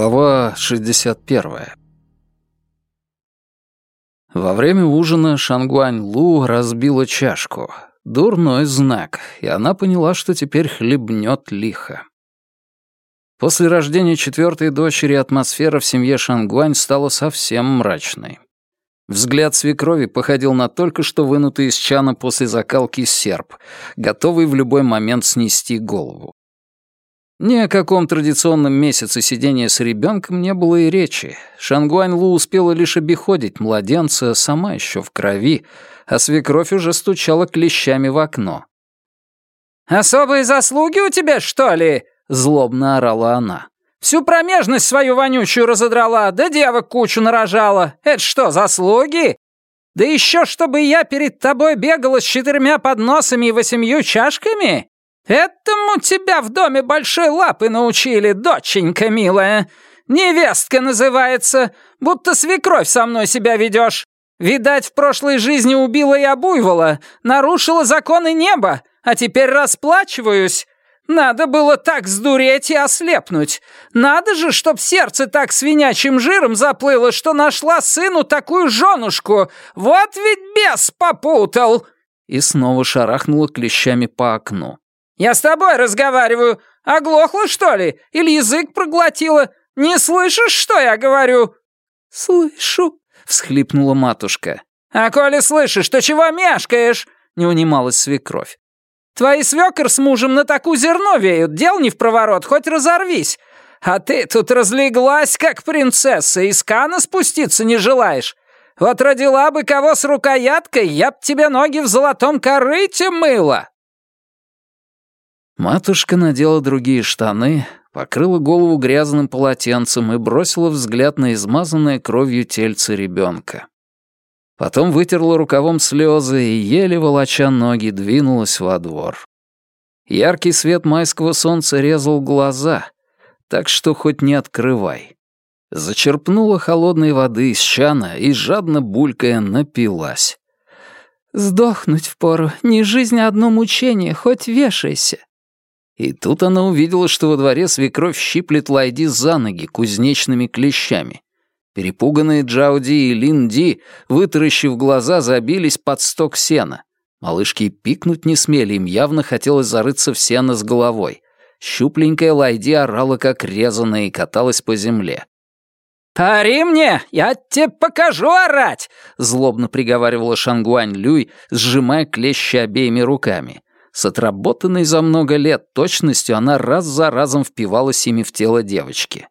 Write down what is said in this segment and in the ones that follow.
Глава 61. Во время ужина Шангуань Лу разбила чашку. Дурной знак, и она поняла, что теперь хлебнет лихо. После рождения четвертой дочери атмосфера в семье Шангуань стала совсем мрачной. Взгляд свекрови походил на только что вынутый из чана после закалки серп, готовый в любой момент снести голову. Ни о каком традиционном месяце сидения с ребенком не было и речи. Шангуань Лу успела лишь обиходить младенца, сама еще в крови, а свекровь уже стучала клещами в окно. «Особые заслуги у тебя, что ли?» — злобно орала она. «Всю промежность свою вонючую разодрала, да девок кучу нарожала. Это что, заслуги? Да еще чтобы я перед тобой бегала с четырьмя подносами и восемью чашками? «Этому тебя в доме большой лапы научили, доченька милая. Невестка называется, будто свекровь со мной себя ведешь. Видать, в прошлой жизни убила я буйвола, нарушила законы неба, а теперь расплачиваюсь. Надо было так сдуреть и ослепнуть. Надо же, чтоб сердце так свинячим жиром заплыло, что нашла сыну такую женушку. Вот ведь бес попутал!» И снова шарахнула клещами по окну. «Я с тобой разговариваю. Оглохла, что ли? Или язык проглотила? Не слышишь, что я говорю?» «Слышу», — всхлипнула матушка. «А коли слышишь, то чего мешкаешь?» — не унималась свекровь. «Твои свекор с мужем на таку зерно веют, дел не в проворот, хоть разорвись. А ты тут разлеглась, как принцесса, из кана спуститься не желаешь. Вот родила бы кого с рукояткой, я б тебе ноги в золотом корыте мыла!» Матушка надела другие штаны, покрыла голову грязным полотенцем и бросила взгляд на измазанное кровью тельце ребенка. Потом вытерла рукавом слезы и, еле волоча ноги, двинулась во двор. Яркий свет майского солнца резал глаза, так что хоть не открывай. Зачерпнула холодной воды из чана и, жадно булькая, напилась. «Сдохнуть впору, не жизнь, а одно мучение, хоть вешайся», и тут она увидела, что во дворе свекровь щиплет Лайди за ноги кузнечными клещами. Перепуганные Джауди и Линди, вытаращив глаза, забились под сток сена. Малышки пикнуть не смели, им явно хотелось зарыться в сено с головой. Щупленькая Лайди орала, как резаная, и каталась по земле. «Пари мне, я тебе покажу орать!» — злобно приговаривала Шангуань Люй, сжимая клещи обеими руками. С отработанной за много лет точностью она раз за разом впивалась ими в тело девочки.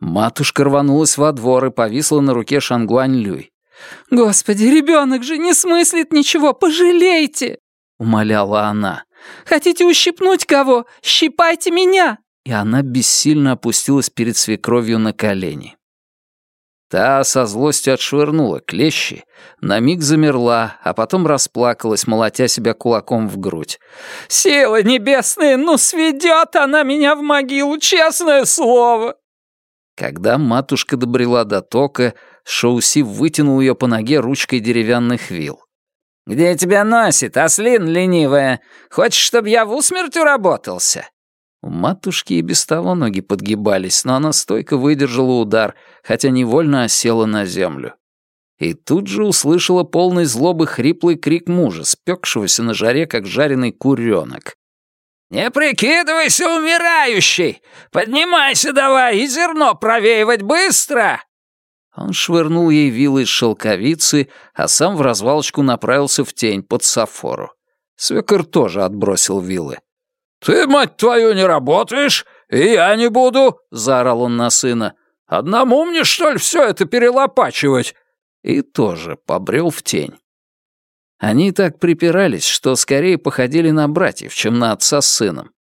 Матушка рванулась во двор и повисла на руке Шангуань Люй. «Господи, ребенок же не смыслит ничего, пожалейте!» — умоляла она. «Хотите ущипнуть кого? Щипайте меня!» И она бессильно опустилась перед свекровью на колени. Та со злостью отшвырнула клещи, на миг замерла, а потом расплакалась, молотя себя кулаком в грудь. «Силы небесные, ну сведет она меня в могилу, честное слово!» Когда матушка добрела до тока, Шоуси вытянул ее по ноге ручкой деревянных вил. «Где тебя носит, ослин ленивая? Хочешь, чтобы я в усмерть уработался? У матушки и без того ноги подгибались, но она стойко выдержала удар, хотя невольно осела на землю. И тут же услышала полный злобы хриплый крик мужа, спекшегося на жаре, как жареный куренок. «Не прикидывайся, умирающий! Поднимайся давай и зерно провеивать быстро!» Он швырнул ей вилы из шелковицы, а сам в развалочку направился в тень под сафору. Свекор тоже отбросил вилы. «Ты, мать твою, не работаешь, и я не буду!» — заорал он на сына. «Одному мне, что ли, все это перелопачивать?» И тоже побрел в тень. Они так припирались, что скорее походили на братьев, чем на отца с сыном.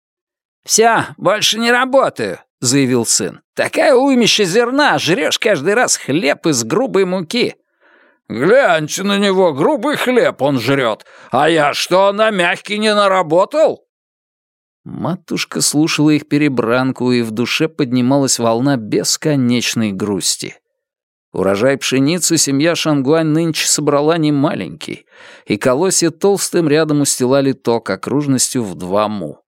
«Все, больше не работаю», — заявил сын. «Такая уймища зерна, жрешь каждый раз хлеб из грубой муки». «Гляньте на него, грубый хлеб он жрет. А я что, на мягкий не наработал?» Матушка слушала их перебранку, и в душе поднималась волна бесконечной грусти. Урожай пшеницы семья Шангуань нынче собрала немаленький, и колосья толстым рядом устилали ток окружностью в два му.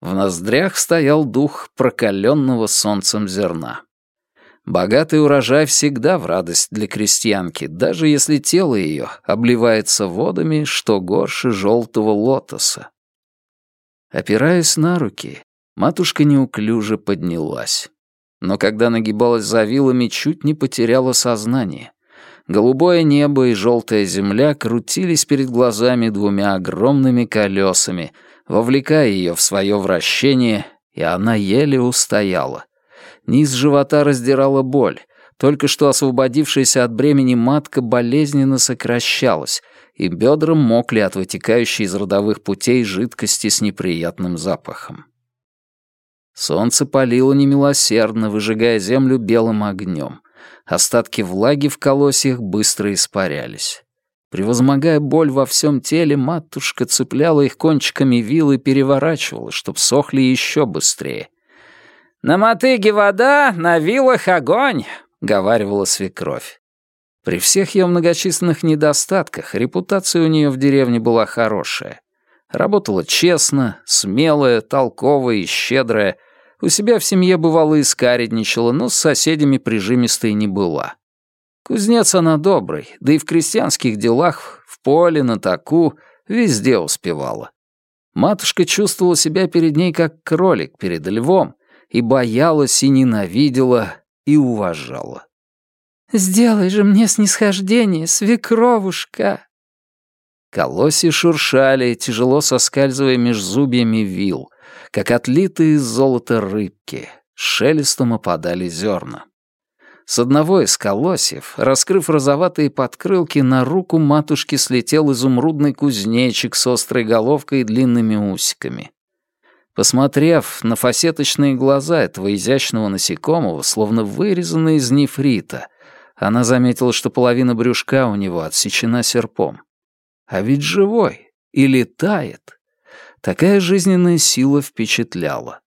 В ноздрях стоял дух прокаленного солнцем зерна. Богатый урожай всегда в радость для крестьянки, даже если тело ее обливается водами, что горше желтого лотоса. Опираясь на руки, матушка неуклюже поднялась. Но когда нагибалась за вилами, чуть не потеряла сознание. Голубое небо и желтая земля крутились перед глазами двумя огромными колесами, вовлекая ее в свое вращение, и она еле устояла. Низ живота раздирала боль. Только что освободившаяся от бремени матка болезненно сокращалась, и бедра мокли от вытекающей из родовых путей жидкости с неприятным запахом. Солнце палило немилосердно, выжигая землю белым огнем. Остатки влаги в колосьях быстро испарялись. Превозмогая боль во всем теле, матушка цепляла их кончиками вил и переворачивала, чтоб сохли еще быстрее — «На мотыге вода, на вилах огонь», — говаривала свекровь. При всех ее многочисленных недостатках репутация у нее в деревне была хорошая. Работала честно, смелая, толковая и щедрая. У себя в семье бывало и скаредничала, но с соседями прижимистой не была. Кузнец она добрый, да и в крестьянских делах, в поле, на таку, везде успевала. Матушка чувствовала себя перед ней как кролик перед львом, и боялась, и ненавидела, и уважала. «Сделай же мне снисхождение, свекровушка!» Колоси шуршали, тяжело соскальзывая меж зубьями вил, как отлитые из золота рыбки, шелестом опадали зерна. С одного из колосьев, раскрыв розоватые подкрылки, на руку матушки слетел изумрудный кузнечик с острой головкой и длинными усиками. Посмотрев на фасеточные глаза этого изящного насекомого, словно вырезанные из нефрита, она заметила, что половина брюшка у него отсечена серпом. А ведь живой и летает. Такая жизненная сила впечатляла.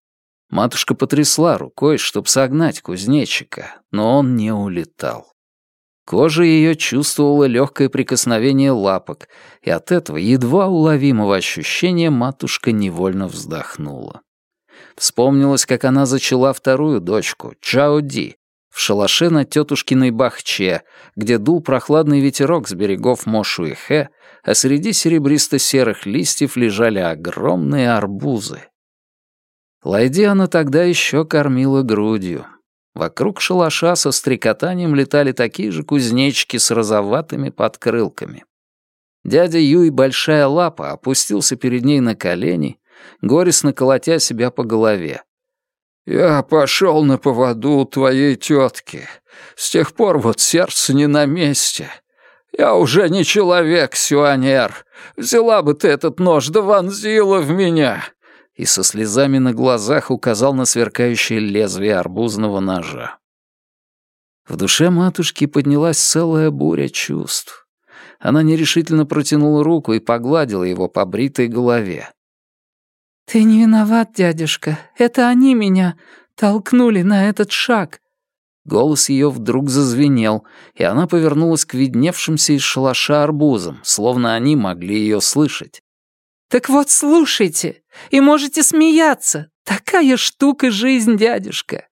Матушка потрясла рукой, чтобы согнать кузнечика, но он не улетал. Кожа ее чувствовала легкое прикосновение лапок, и от этого едва уловимого ощущения матушка невольно вздохнула. Вспомнилось, как она зачала вторую дочку, Чао Ди, в шалаше на тетушкиной бахче, где дул прохладный ветерок с берегов Мошуэхэ, а среди серебристо-серых листьев лежали огромные арбузы. Лайди она тогда еще кормила грудью, Вокруг шалаша со стрекотанием летали такие же кузнечики с розоватыми подкрылками. Дядя Юй Большая Лапа опустился перед ней на колени, горестно колотя себя по голове. «Я пошел на поводу твоей тетки. С тех пор вот сердце не на месте. Я уже не человек, Сюанер. Взяла бы ты этот нож да вонзила в меня и со слезами на глазах указал на сверкающее лезвие арбузного ножа. В душе матушки поднялась целая буря чувств. Она нерешительно протянула руку и погладила его по бритой голове. «Ты не виноват, дядюшка. Это они меня толкнули на этот шаг». Голос ее вдруг зазвенел, и она повернулась к видневшимся из шалаша арбузам, словно они могли ее слышать. Так вот, слушайте, и можете смеяться. Такая штука жизнь, дядюшка.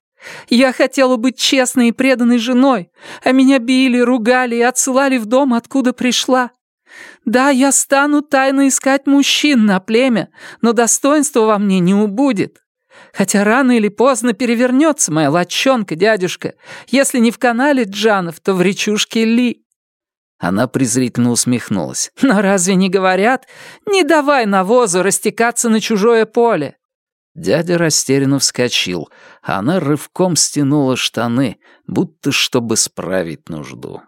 Я хотела быть честной и преданной женой, а меня били, ругали и отсылали в дом, откуда пришла. Да, я стану тайно искать мужчин на племя, но достоинства во мне не убудет. Хотя рано или поздно перевернется моя лочонка, дядюшка. Если не в канале Джанов, то в речушке Ли. Она презрительно усмехнулась. «Но разве не говорят? Не давай навозу растекаться на чужое поле!» Дядя растерянно вскочил, а она рывком стянула штаны, будто чтобы справить нужду.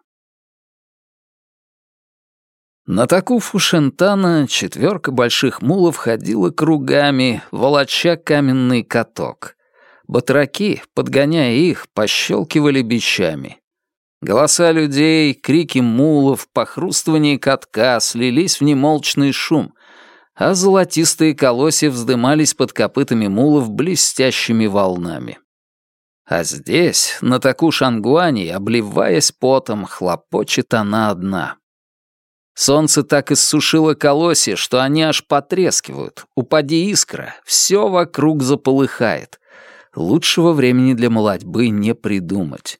На таку Фушентана четверка больших мулов ходила кругами, волоча каменный каток. Батраки, подгоняя их, пощелкивали бичами. Голоса людей, крики мулов, похрустывание катка слились в немолчный шум, а золотистые колосья вздымались под копытами мулов блестящими волнами. А здесь, на таку Шангуани, обливаясь потом, хлопочет она одна. Солнце так иссушило колосья, что они аж потрескивают. Упади искра, все вокруг заполыхает. Лучшего времени для молодьбы не придумать.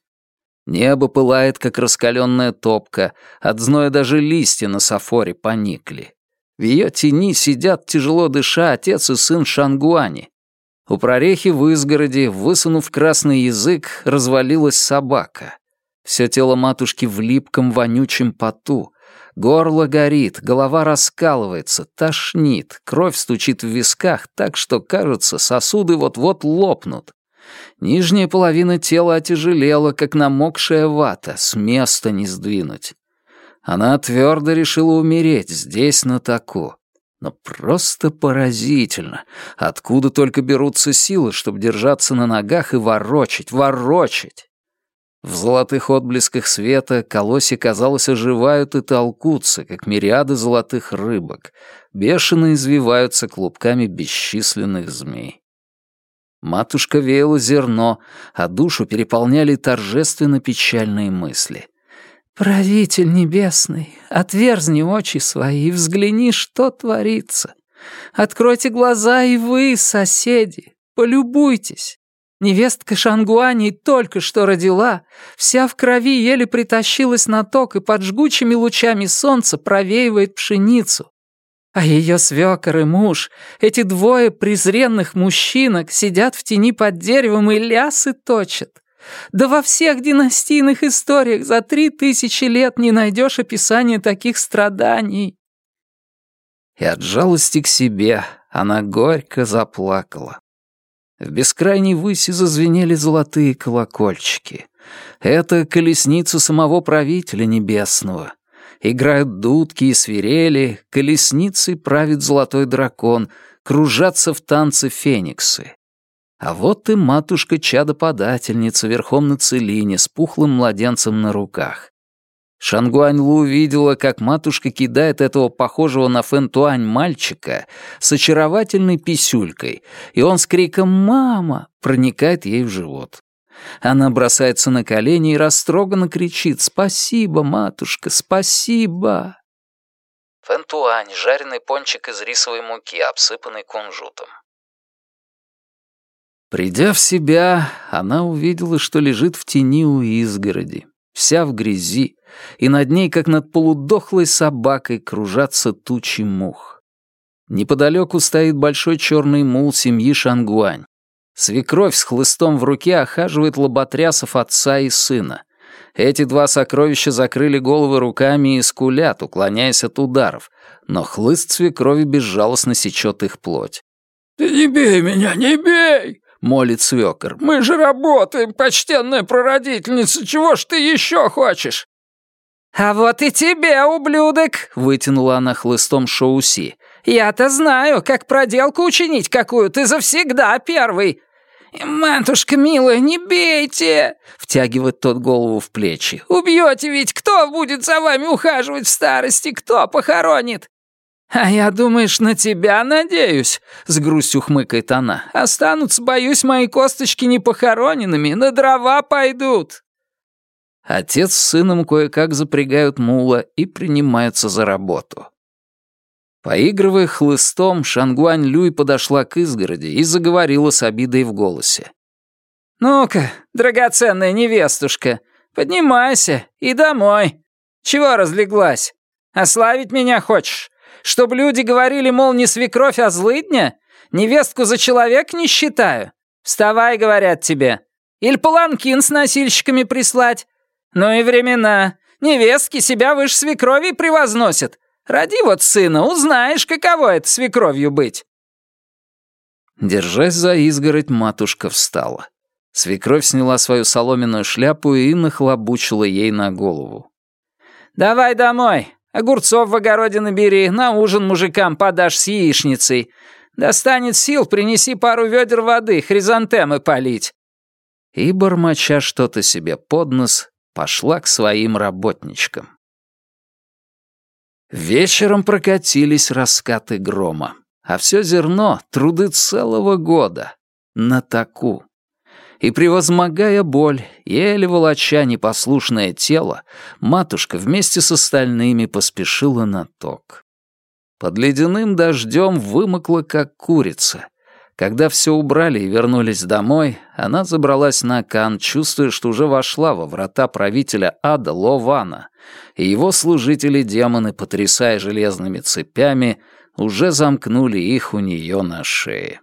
Небо пылает, как раскаленная топка, от зноя даже листья на сафоре поникли. В ее тени сидят, тяжело дыша, отец и сын Шангуани. У прорехи в изгороди, высунув красный язык, развалилась собака. Все тело матушки в липком вонючем поту. Горло горит, голова раскалывается, тошнит, кровь стучит в висках так, что, кажется, сосуды вот-вот лопнут. Нижняя половина тела отяжелела, как намокшая вата, с места не сдвинуть. Она твердо решила умереть здесь, на таку. Но просто поразительно, откуда только берутся силы, чтобы держаться на ногах и ворочать, ворочать. В золотых отблесках света колоси, казалось, оживают и толкутся, как мириады золотых рыбок, бешено извиваются клубками бесчисленных змей. Матушка веяла зерно, а душу переполняли торжественно печальные мысли. «Правитель небесный, отверзни очи свои и взгляни, что творится. Откройте глаза и вы, соседи, полюбуйтесь. Невестка Шангуани только что родила, вся в крови еле притащилась на ток и под жгучими лучами солнца провеивает пшеницу. А ее свекор и муж, эти двое презренных мужчинок, сидят в тени под деревом и лясы точат. Да во всех династийных историях за три тысячи лет не найдешь описания таких страданий. И от жалости к себе она горько заплакала. В бескрайней выси зазвенели золотые колокольчики. Это колесница самого правителя небесного. Играют дудки и свирели, колесницей правит золотой дракон, кружатся в танце фениксы. А вот и матушка-чадоподательница верхом на целине с пухлым младенцем на руках. Шангуань-Лу увидела, как матушка кидает этого похожего на Фэнтуань мальчика с очаровательной писюлькой, и он с криком «Мама!» проникает ей в живот. Она бросается на колени и растроганно кричит «Спасибо, матушка, спасибо!» Фэнтуань — жареный пончик из рисовой муки, обсыпанный кунжутом. Придя в себя, она увидела, что лежит в тени у изгороди вся в грязи, и над ней, как над полудохлой собакой, кружатся тучи мух. Неподалеку стоит большой черный мул семьи Шангуань. Свекровь с хлыстом в руке охаживает лоботрясов отца и сына. Эти два сокровища закрыли головы руками и скулят, уклоняясь от ударов, но хлыст свекрови безжалостно сечет их плоть. «Ты не бей меня, не бей!» молит свекор. «Мы же работаем, почтенная прародительница, чего ж ты еще хочешь?» «А вот и тебе, ублюдок!» — вытянула она хлыстом Шоуси. «Я-то знаю, как проделку учинить какую, ты завсегда первый!» «Матушка милая, не бейте!» — втягивает тот голову в плечи. «Убьете ведь! Кто будет за вами ухаживать в старости? Кто похоронит? «А я, думаешь, на тебя надеюсь?» — с грустью хмыкает она. «Останутся, боюсь, мои косточки непохороненными, на дрова пойдут». Отец с сыном кое-как запрягают мула и принимаются за работу. Поигрывая хлыстом, Шангуань Люй подошла к изгороди и заговорила с обидой в голосе. «Ну-ка, драгоценная невестушка, поднимайся и домой. Чего разлеглась? Ославить меня хочешь? Чтобы люди говорили, мол, не свекровь, а злыдня? Невестку за человек не считаю? Вставай, говорят тебе. Или паланкин с носильщиками прислать? Ну и времена. Невестки себя выше свекрови превозносят. Роди вот сына, узнаешь, каково это свекровью быть». Держась за изгородь, матушка встала. Свекровь сняла свою соломенную шляпу и нахлобучила ей на голову. «Давай домой, Огурцов в огороде набери, на ужин мужикам подашь с яичницей. Достанет сил, принеси пару ведер воды, хризантемы полить». И, бормоча что-то себе под нос, пошла к своим работничкам. Вечером прокатились раскаты грома, а все зерно — труды целого года. На таку и, превозмогая боль, еле волоча непослушное тело, матушка вместе с остальными поспешила на ток. Под ледяным дождем вымокла, как курица. Когда все убрали и вернулись домой, она забралась на Кан, чувствуя, что уже вошла во врата правителя ада Лована, и его служители-демоны, потрясая железными цепями, уже замкнули их у нее на шее.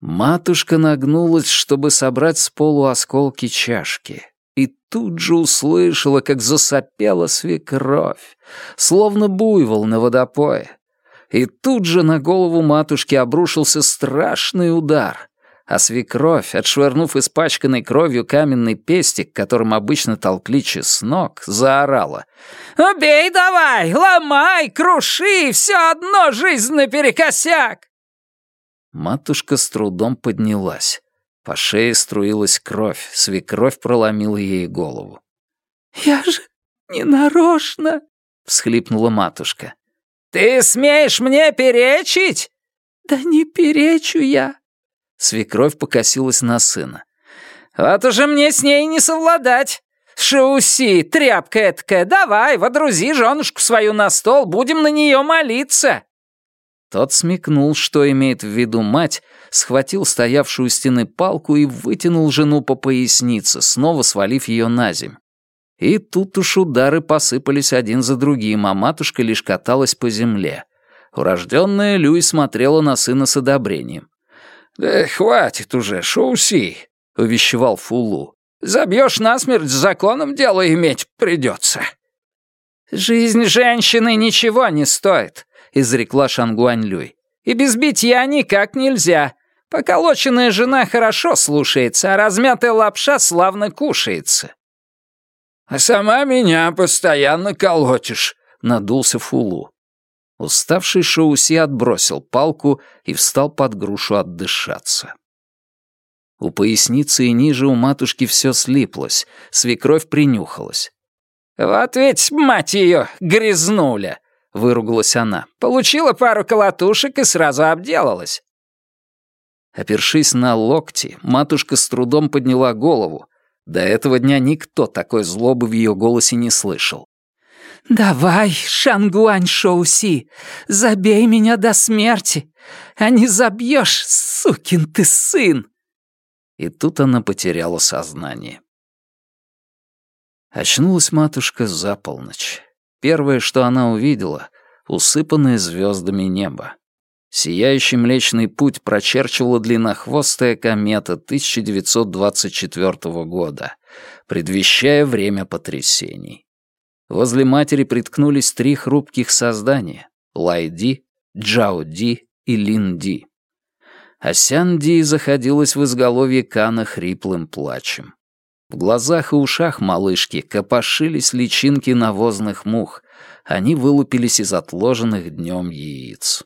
Матушка нагнулась, чтобы собрать с полу осколки чашки, и тут же услышала, как засопела свекровь, словно буйвол на водопое. И тут же на голову матушки обрушился страшный удар, а свекровь, отшвырнув испачканной кровью каменный пестик, которым обычно толкли чеснок, заорала. «Убей давай! Ломай! Круши! Все одно жизнь наперекосяк!» Матушка с трудом поднялась. По шее струилась кровь, свекровь проломила ей голову. «Я же не нарочно!» — всхлипнула матушка. «Ты смеешь мне перечить?» «Да не перечу я!» Свекровь покосилась на сына. «Вот уже мне с ней не совладать. Шауси, тряпка эткая, давай, водрузи женушку свою на стол, будем на нее молиться!» Тот смекнул, что имеет в виду мать, схватил стоявшую у стены палку и вытянул жену по пояснице, снова свалив ее на земь. И тут уж удары посыпались один за другим, а матушка лишь каталась по земле. Урожденная Люй смотрела на сына с одобрением. «Да хватит уже, Шоуси», — увещевал Фулу. «Забьешь насмерть, с законом дело иметь придется». «Жизнь женщины ничего не стоит», — изрекла Шангуань Люй. «И без битья никак нельзя. Поколоченная жена хорошо слушается, а размятая лапша славно кушается». «А сама меня постоянно колотишь», — надулся Фулу. Уставший Шоуси отбросил палку и встал под грушу отдышаться. У поясницы и ниже у матушки все слиплось, свекровь принюхалась. «Вот ведь, мать ее, грязнуля!» — выругалась она. «Получила пару колотушек и сразу обделалась». Опершись на локти, матушка с трудом подняла голову, до этого дня никто такой злобы в ее голосе не слышал. «Давай, Шангуань Шоуси, забей меня до смерти, а не забьешь, сукин ты сын!» И тут она потеряла сознание. Очнулась матушка за полночь. Первое, что она увидела — усыпанное звездами небо. Сияющий Млечный Путь прочерчивала длиннохвостая комета 1924 года, предвещая время потрясений. Возле матери приткнулись три хрупких создания — Лайди, Джауди и Линди. А Сянди заходилась в изголовье Кана хриплым плачем. В глазах и ушах малышки копошились личинки навозных мух. Они вылупились из отложенных днем яиц.